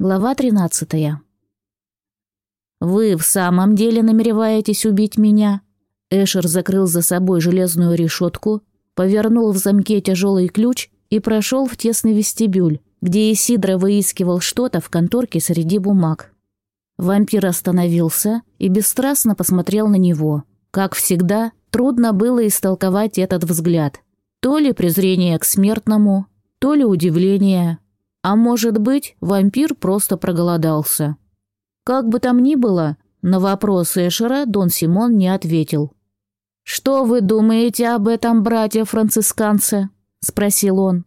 Глава 13. «Вы в самом деле намереваетесь убить меня?» Эшер закрыл за собой железную решетку, повернул в замке тяжелый ключ и прошел в тесный вестибюль, где Исидро выискивал что-то в конторке среди бумаг. Вампир остановился и бесстрастно посмотрел на него. Как всегда, трудно было истолковать этот взгляд. То ли презрение к смертному, то ли удивление – а может быть, вампир просто проголодался. Как бы там ни было, на вопрос Эшера Дон Симон не ответил. «Что вы думаете об этом, братья-францисканцы?» – спросил он.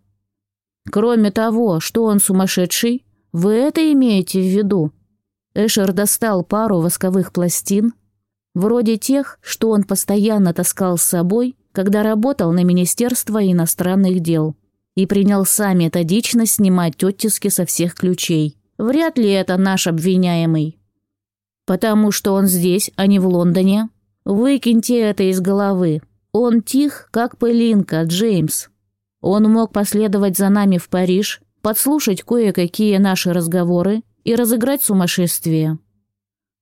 «Кроме того, что он сумасшедший, вы это имеете в виду?» Эшер достал пару восковых пластин, вроде тех, что он постоянно таскал с собой, когда работал на Министерство иностранных дел и принялся методично снимать оттиски со всех ключей. Вряд ли это наш обвиняемый. Потому что он здесь, а не в Лондоне. Выкиньте это из головы. Он тих, как пылинка, Джеймс. Он мог последовать за нами в Париж, подслушать кое-какие наши разговоры и разыграть сумасшествие.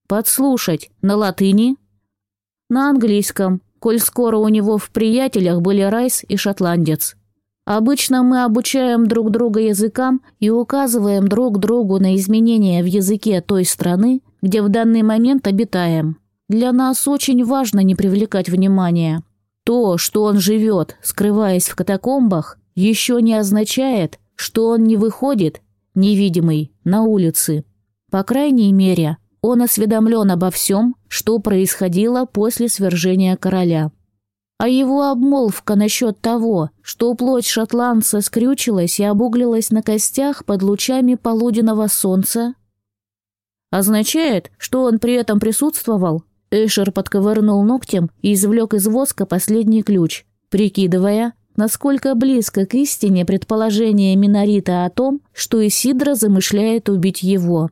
Подслушать на латыни? На английском, коль скоро у него в приятелях были Райс и шотландец. Обычно мы обучаем друг друга языкам и указываем друг другу на изменения в языке той страны, где в данный момент обитаем. Для нас очень важно не привлекать внимания. То, что он живет, скрываясь в катакомбах, еще не означает, что он не выходит, невидимый, на улицы. По крайней мере, он осведомлен обо всем, что происходило после свержения короля. А его обмолвка насчет того, что плоть шотландца скрючилась и обуглилась на костях под лучами полуденного солнца, означает, что он при этом присутствовал. Эшер подковырнул ногтем и извлек из воска последний ключ, прикидывая, насколько близко к истине предположение Минорита о том, что Исидра замышляет убить его.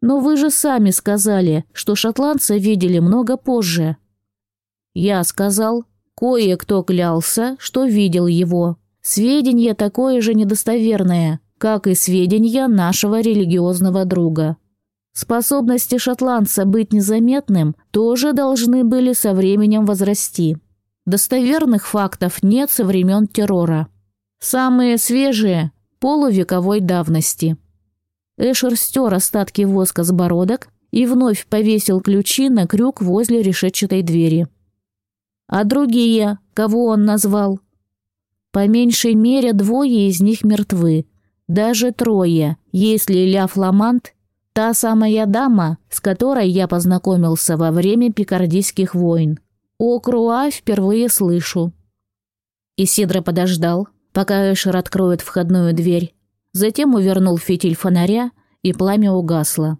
Но вы же сами сказали, что шотландца видели много позже. Я сказал, Кое-кто клялся, что видел его. Сведения такое же недостоверное, как и сведения нашего религиозного друга. Способности шотландца быть незаметным тоже должны были со временем возрасти. Достоверных фактов нет со времен террора. Самые свежие – полувековой давности. Эшер стер остатки воска с бородок и вновь повесил ключи на крюк возле решетчатой двери. А другие, кого он назвал? По меньшей мере двое из них мертвы. Даже трое, если Ля Фламант – та самая дама, с которой я познакомился во время пикардийских войн. О Круа впервые слышу. Исидро подождал, пока Эшер откроет входную дверь. Затем увернул фитиль фонаря, и пламя угасло.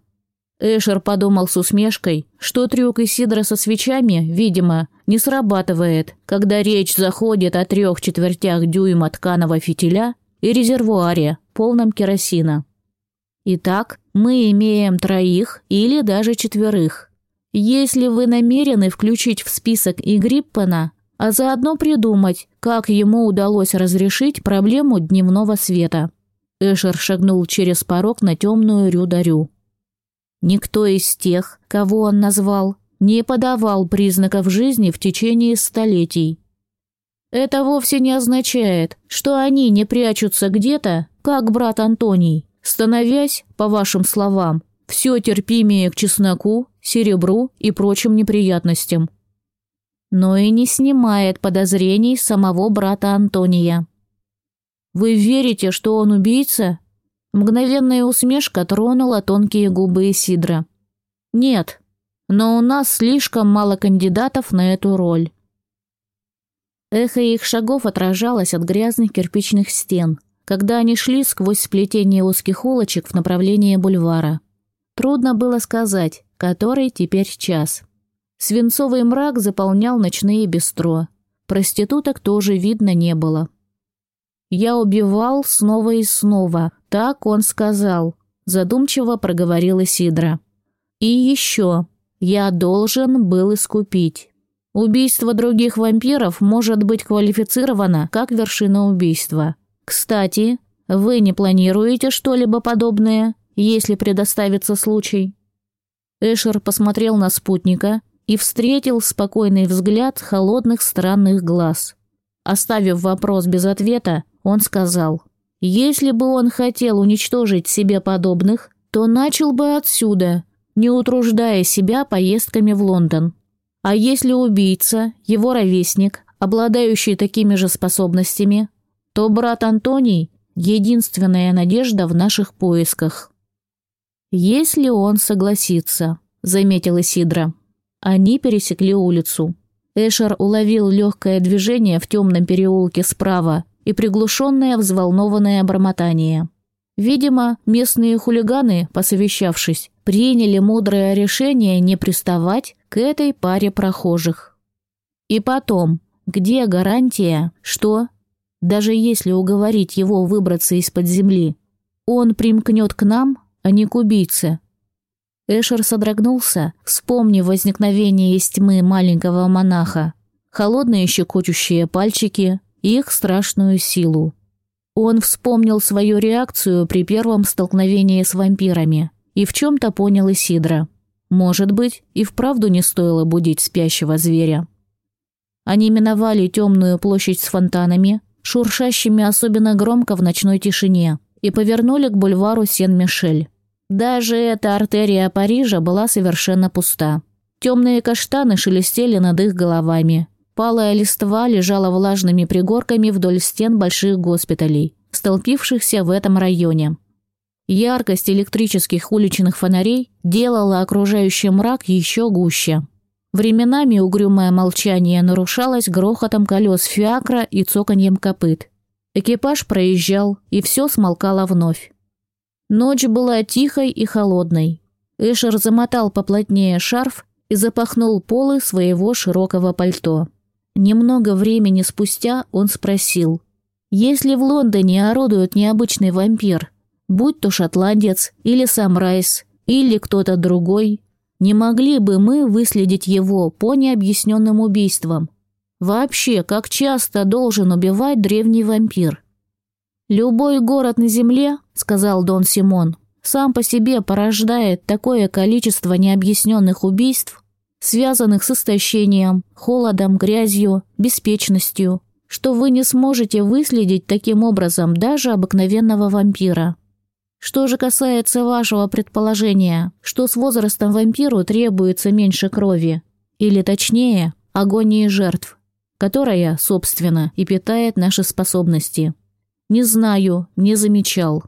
Эшер подумал с усмешкой, что трюк Исидра со свечами, видимо, не срабатывает, когда речь заходит о трех четвертях дюйма тканого фитиля и резервуаре, полном керосина. Итак, мы имеем троих или даже четверых. Если вы намерены включить в список и Гриппана, а заодно придумать, как ему удалось разрешить проблему дневного света. Эшер шагнул через порог на темную рю-дарю. Никто из тех, кого он назвал, не подавал признаков жизни в течение столетий. Это вовсе не означает, что они не прячутся где-то, как брат Антоний, становясь, по вашим словам, все терпимее к чесноку, серебру и прочим неприятностям. Но и не снимает подозрений самого брата Антония. Вы верите, что он убийца? Мгновенная усмешка тронула тонкие губы Исидра. «Нет, но у нас слишком мало кандидатов на эту роль». Эхо их шагов отражалось от грязных кирпичных стен, когда они шли сквозь сплетение узких улочек в направлении бульвара. Трудно было сказать, который теперь час. Свинцовый мрак заполнял ночные бистро. Проституток тоже видно не было. «Я убивал снова и снова», так он сказал, задумчиво проговорила Сидра. И еще, я должен был искупить. Убийство других вампиров может быть квалифицировано как вершина убийства. Кстати, вы не планируете что-либо подобное если предоставится случай. Эшер посмотрел на спутника и встретил спокойный взгляд холодных странных глаз. Оставив вопрос без ответа, он сказал, «Если бы он хотел уничтожить себе подобных, то начал бы отсюда, не утруждая себя поездками в Лондон. А если убийца, его ровесник, обладающий такими же способностями, то брат Антоний – единственная надежда в наших поисках. «Если он согласится», – заметила Сидра. Они пересекли улицу. Эшер уловил легкое движение в темном переулке справа и приглушенное взволнованное бормотание. Видимо, местные хулиганы, посовещавшись, приняли мудрое решение не приставать к этой паре прохожих. И потом, где гарантия, что, даже если уговорить его выбраться из-под земли, он примкнет к нам, а не к убийце? Эшер содрогнулся, вспомнив возникновение из тьмы маленького монаха, холодные щекочущие пальчики их страшную силу. Он вспомнил свою реакцию при первом столкновении с вампирами и в чем-то понял Исидра. Может быть, и вправду не стоило будить спящего зверя. Они миновали темную площадь с фонтанами, шуршащими особенно громко в ночной тишине, и повернули к бульвару Сен-Мишель. Даже эта артерия Парижа была совершенно пуста. Темные каштаны шелестели над их головами, Палая листва лежала влажными пригорками вдоль стен больших госпиталей, столпившихся в этом районе. Яркость электрических уличных фонарей делала окружающий мрак еще гуще. Временами угрюмое молчание нарушалось грохотом колес фиакра и цоканьем копыт. Экипаж проезжал, и все смолкало вновь. Ночь была тихой и холодной. Эшер замотал поплотнее шарф и запахнул полы своего широкого пальто. Немного времени спустя он спросил, «Если в Лондоне орудует необычный вампир, будь то шотландец или сам Райс, или кто-то другой, не могли бы мы выследить его по необъясненным убийствам? Вообще, как часто должен убивать древний вампир?» «Любой город на земле, — сказал Дон Симон, — сам по себе порождает такое количество необъясненных убийств, связанных с истощением, холодом, грязью, беспечностью, что вы не сможете выследить таким образом даже обыкновенного вампира. Что же касается вашего предположения, что с возрастом вампиру требуется меньше крови, или точнее, агонии жертв, которая, собственно, и питает наши способности. Не знаю, не замечал.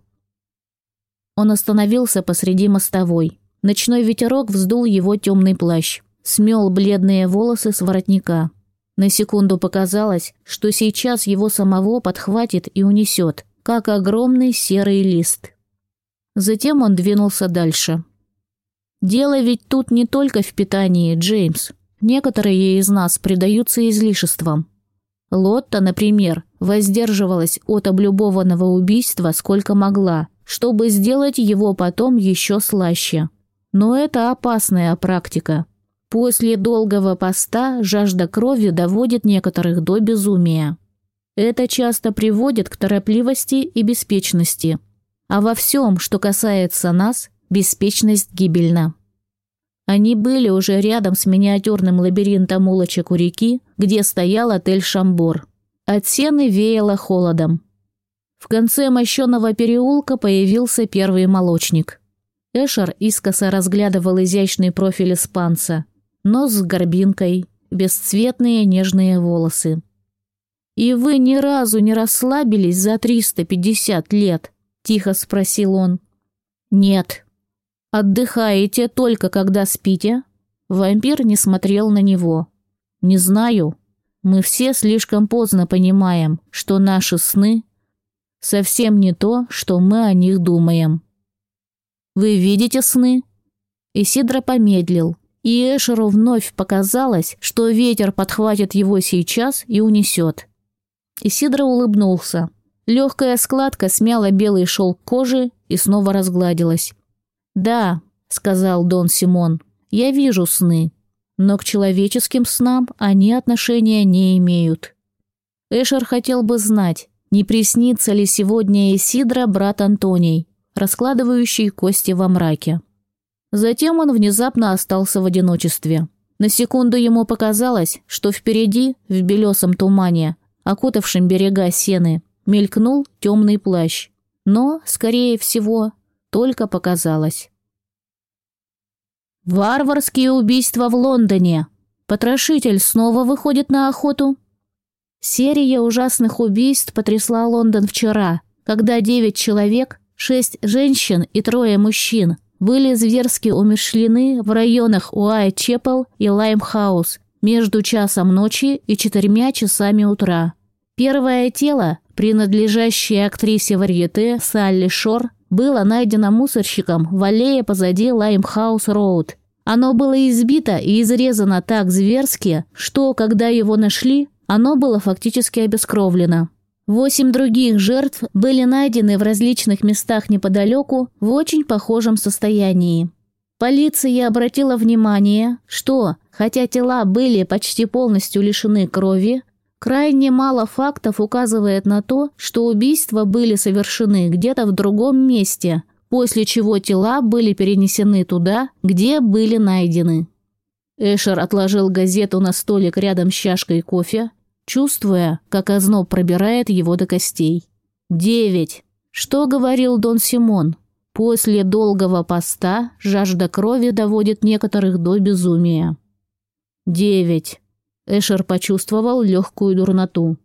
Он остановился посреди мостовой. Ночной ветерок вздул его темный плащ смел бледные волосы с воротника. На секунду показалось, что сейчас его самого подхватит и унесет, как огромный серый лист. Затем он двинулся дальше. «Дело ведь тут не только в питании, Джеймс. Некоторые из нас предаются излишествам. Лотта, например, воздерживалась от облюбованного убийства сколько могла, чтобы сделать его потом еще слаще. Но это опасная практика. После долгого поста жажда крови доводит некоторых до безумия. Это часто приводит к торопливости и беспечности. А во всем, что касается нас, беспечность гибельна. Они были уже рядом с миниатюрным лабиринтом улочек у реки, где стоял отель «Шамбор». От сены веяло холодом. В конце мощенного переулка появился первый молочник. Эшер искоса разглядывал изящный профиль испанца – нос с горбинкой, бесцветные нежные волосы. «И вы ни разу не расслабились за 350 лет?» – тихо спросил он. «Нет». «Отдыхаете только когда спите?» Вампир не смотрел на него. «Не знаю. Мы все слишком поздно понимаем, что наши сны совсем не то, что мы о них думаем». «Вы видите сны?» Исидро помедлил, и Эшеру вновь показалось, что ветер подхватит его сейчас и унесет. Исидро улыбнулся. Легкая складка смяла белый шелк кожи и снова разгладилась. «Да», — сказал Дон Симон, — «я вижу сны, но к человеческим снам они отношения не имеют». Эшер хотел бы знать, не приснится ли сегодня Исидро брат Антоний, раскладывающий кости во мраке. Затем он внезапно остался в одиночестве. На секунду ему показалось, что впереди, в белесом тумане, окутавшем берега сены, мелькнул темный плащ. Но, скорее всего, только показалось. Варварские убийства в Лондоне. Потрошитель снова выходит на охоту. Серия ужасных убийств потрясла Лондон вчера, когда девять человек, шесть женщин и трое мужчин были зверски умерщвлены в районах Уайт-Чепел и Лаймхаус между часом ночи и четырьмя часами утра. Первое тело, принадлежащее актрисе варьете Салли Шор, было найдено мусорщиком в аллее позади Лаймхаус-Роуд. Оно было избито и изрезано так зверски, что, когда его нашли, оно было фактически обескровлено. Восемь других жертв были найдены в различных местах неподалеку в очень похожем состоянии. Полиция обратила внимание, что, хотя тела были почти полностью лишены крови, Крайне мало фактов указывает на то, что убийства были совершены где-то в другом месте, после чего тела были перенесены туда, где были найдены. Эшер отложил газету на столик рядом с чашкой кофе, чувствуя, как озноб пробирает его до костей. Девять. Что говорил Дон Симон? После долгого поста жажда крови доводит некоторых до безумия. Девять. Эшер почувствовал легкую дурноту.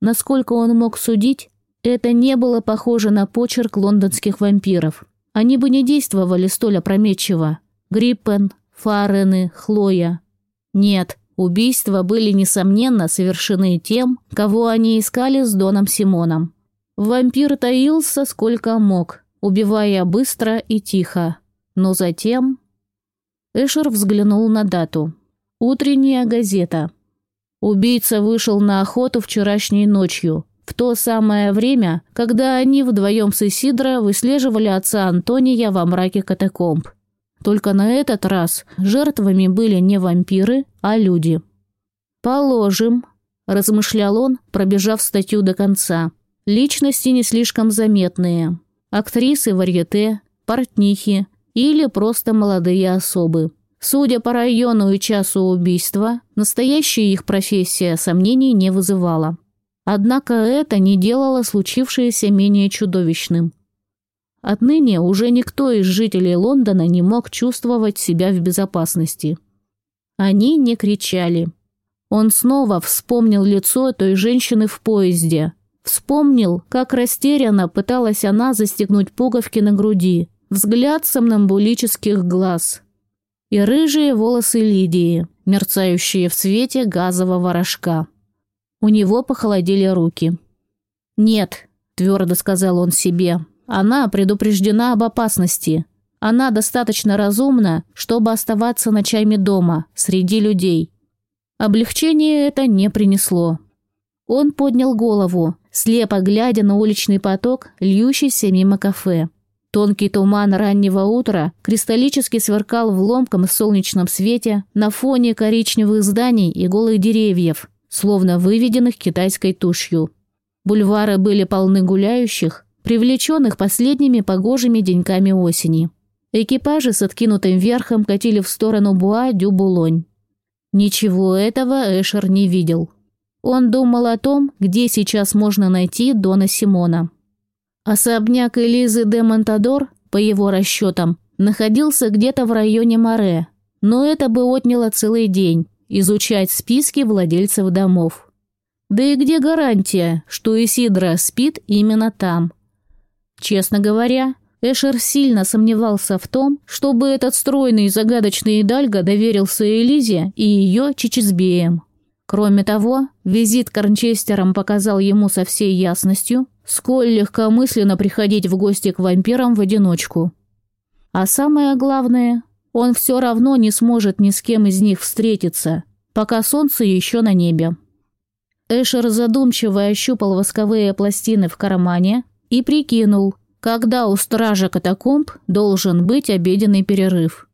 Насколько он мог судить, это не было похоже на почерк лондонских вампиров. Они бы не действовали столь опрометчиво. Гриппен, Фарены, Хлоя. Нет, убийства были, несомненно, совершены тем, кого они искали с Доном Симоном. Вампир таился сколько мог, убивая быстро и тихо. Но затем... Эшер взглянул на дату. Утренняя газета. Убийца вышел на охоту вчерашней ночью, в то самое время, когда они вдвоем с Исидро выслеживали отца Антония во мраке катакомб. Только на этот раз жертвами были не вампиры, а люди. «Положим», – размышлял он, пробежав статью до конца. «Личности не слишком заметные. Актрисы варьете, портнихи или просто молодые особы. Судя по району и часу убийства, настоящая их профессия сомнений не вызывала. Однако это не делало случившееся менее чудовищным. Отныне уже никто из жителей Лондона не мог чувствовать себя в безопасности. Они не кричали. Он снова вспомнил лицо той женщины в поезде. Вспомнил, как растерянно пыталась она застегнуть пуговки на груди. Взгляд сомнамбулических глаз – и рыжие волосы Лидии, мерцающие в свете газового рожка. У него похолодели руки. «Нет», – твердо сказал он себе, – «она предупреждена об опасности. Она достаточно разумна, чтобы оставаться ночами дома, среди людей». Облегчение это не принесло. Он поднял голову, слепо глядя на уличный поток, льющийся мимо кафе. Тонкий туман раннего утра кристаллически сверкал в ломком солнечном свете на фоне коричневых зданий и голых деревьев, словно выведенных китайской тушью. Бульвары были полны гуляющих, привлеченных последними погожими деньками осени. Экипажи с откинутым верхом катили в сторону Буа-Дю-Булонь. Ничего этого Эшер не видел. Он думал о том, где сейчас можно найти Дона Симона. Особняк Элизы де Монтадор, по его расчетам, находился где-то в районе Море, но это бы отняло целый день – изучать списки владельцев домов. Да и где гарантия, что Исидра спит именно там? Честно говоря, Эшер сильно сомневался в том, чтобы этот стройный и загадочный Идальго доверился Элизе и ее Чичизбеям. Кроме того, визит к Арнчестерам показал ему со всей ясностью, сколь легкомысленно приходить в гости к вампирам в одиночку. А самое главное, он все равно не сможет ни с кем из них встретиться, пока солнце еще на небе. Эшер задумчиво ощупал восковые пластины в кармане и прикинул, когда у стража катакомб должен быть обеденный перерыв.